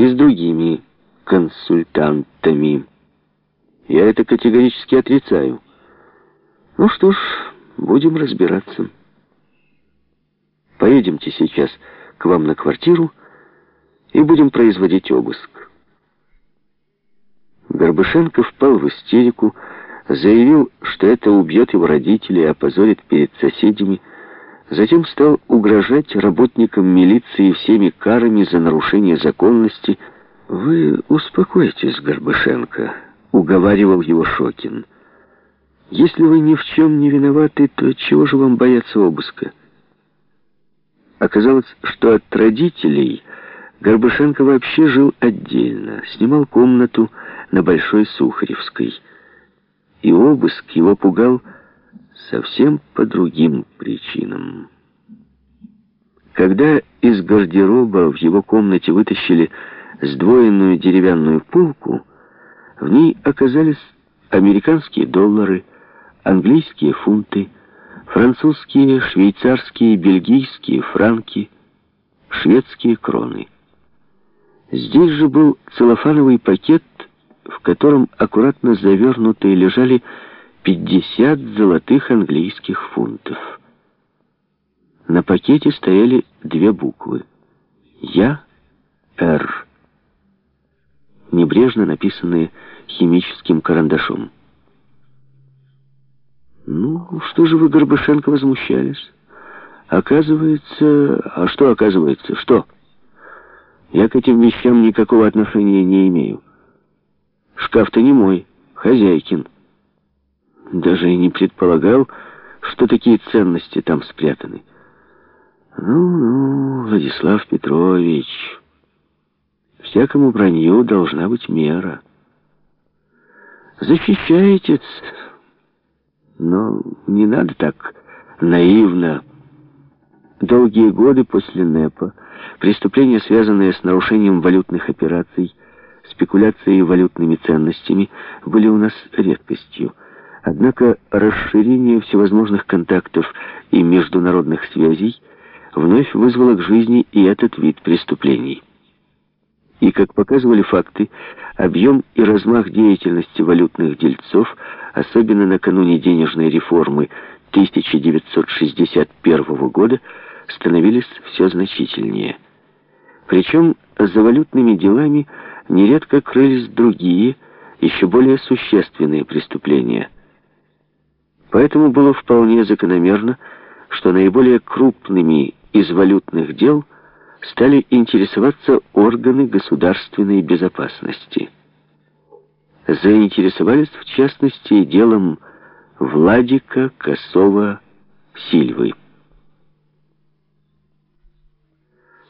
и с другими консультантами. Я это категорически отрицаю. Ну что ж, будем разбираться. Поедемте сейчас к вам на квартиру и будем производить обыск. Горбышенко впал в истерику, заявил, что это убьет его родителей, опозорит перед соседями, затем стал угрожать работникам милиции всеми карами за нарушение законности. «Вы успокойтесь, Горбышенко», — уговаривал его Шокин. «Если вы ни в чем не виноваты, то чего же вам бояться обыска?» Оказалось, что от родителей Горбышенко вообще жил отдельно, снимал комнату на Большой Сухаревской. И обыск его пугал совсем по другим причинам. Когда из гардероба в его комнате вытащили сдвоенную деревянную полку, в ней оказались американские доллары, английские фунты, французские, швейцарские, бельгийские франки, шведские кроны. Здесь же был целлофановый пакет, в котором аккуратно завернутые лежали 50 золотых английских фунтов. На пакете стояли две буквы «Я», «Р», небрежно написанные химическим карандашом. «Ну, что же вы, Горбышенко, возмущались? Оказывается... А что оказывается? Что?» Я к этим вещам никакого отношения не имею. Шкаф-то не мой, хозяйкин. Даже и не предполагал, что такие ценности там спрятаны. Ну-ну, Владислав Петрович, всякому бранью должна быть мера. Защищаетесь, но не надо так наивно. Долгие годы после НЭПа Преступления, связанные с нарушением валютных операций, спекуляцией валютными ценностями, были у нас редкостью. Однако расширение всевозможных контактов и международных связей вновь вызвало к жизни и этот вид преступлений. И, как показывали факты, объем и размах деятельности валютных дельцов, особенно накануне денежной реформы 1961 года, становились все значительнее. Причем за валютными делами нередко крылись другие, еще более существенные преступления. Поэтому было вполне закономерно, что наиболее крупными из валютных дел стали интересоваться органы государственной безопасности. Заинтересовались, в частности, делом Владика Косова Сильвы.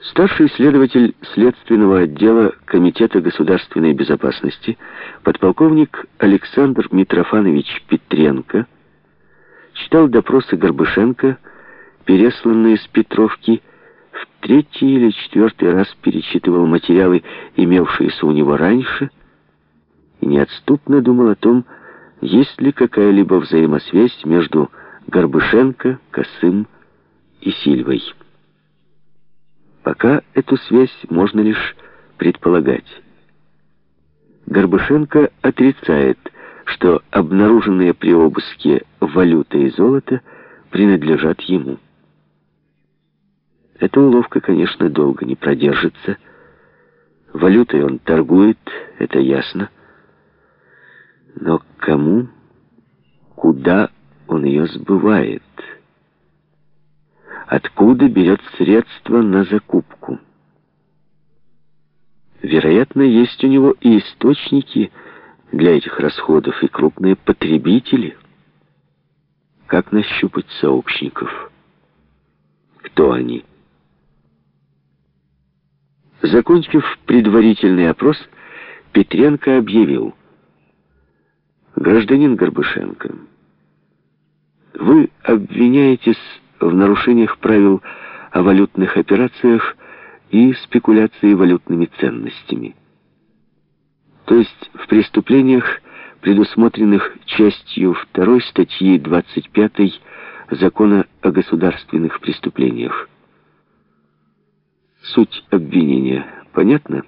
Старший следователь следственного отдела Комитета государственной безопасности, подполковник Александр Митрофанович Петренко, читал допросы Горбышенко, пересланные с Петровки, в третий или четвертый раз перечитывал материалы, имевшиеся у него раньше, и неотступно думал о том, есть ли какая-либо взаимосвязь между Горбышенко, Косым и Сильвой. Пока эту связь можно лишь предполагать. Горбышенко отрицает, что обнаруженные при обыске валюта и золото принадлежат ему. Эта уловка, конечно, долго не продержится. Валютой он торгует, это ясно. Но кому, куда он ее сбывает? откуда берет средства на закупку. Вероятно, есть у него и источники для этих расходов, и крупные потребители. Как нащупать сообщников? Кто они? Закончив предварительный опрос, Петренко объявил. «Гражданин Горбышенко, вы обвиняетесь в нарушениях правил о валютных операциях и спекуляции валютными ценностями. То есть в преступлениях, предусмотренных частью 2 статьи 25 Закона о государственных преступлениях. Суть обвинения понятна?